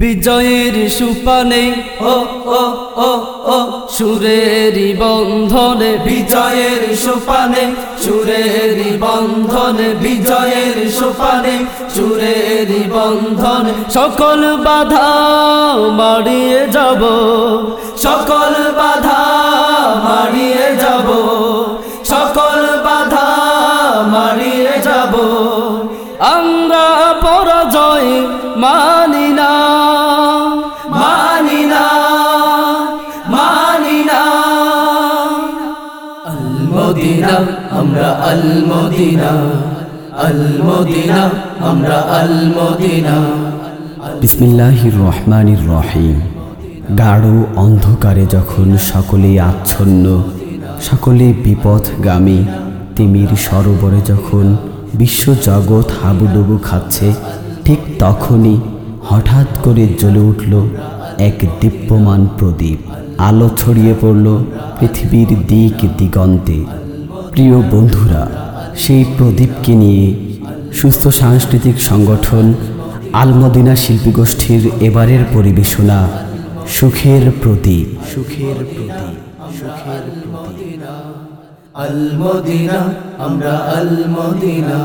বিজয়ের সুপানে, ও ও ও ও সুরের বন্ধনে। বিজয়ের সুপানে সুরের বন্ধনে। বিজয়ের সুপানে সুরের বন্ধনে। সকল বাধা মারিয়ে যাব, সকল বাধা মারিয়ে যাব, সকল বাধা মারিয়ে যাব। আমরা পরাজয় মানি না। আলমদিনা আমরা আলমদিনা। আলমদিনা, আমরা আলমদিনা। বিসমিল্লাহির রহমানির রহিম। গাঢ় অন্ধকারে যখন সকলেই আচ্ছন্ন, সকলে বিপথগামী, তিমির সরোবরে যখন বিশ্বজগৎ হাবুডুবু খাচ্ছে, ঠিক তখনই হঠাৎ করে জ্বলে উঠল এক দীপ্যমান প্রদীপ। আলো ছড়িয়ে পড়ল পৃথিবীর দিক দিগন্তে। প্রিয় বন্ধুরা, সেই প্রদীপকে নিয়ে সুস্থ সাংস্কৃতিক সংগঠন আলমদিনা শিল্পী গোষ্ঠীর এবারের পরিবেশনা, সুখের প্রতি সুখের প্রতীক আলমদিনা, আমরা আলমদিনা।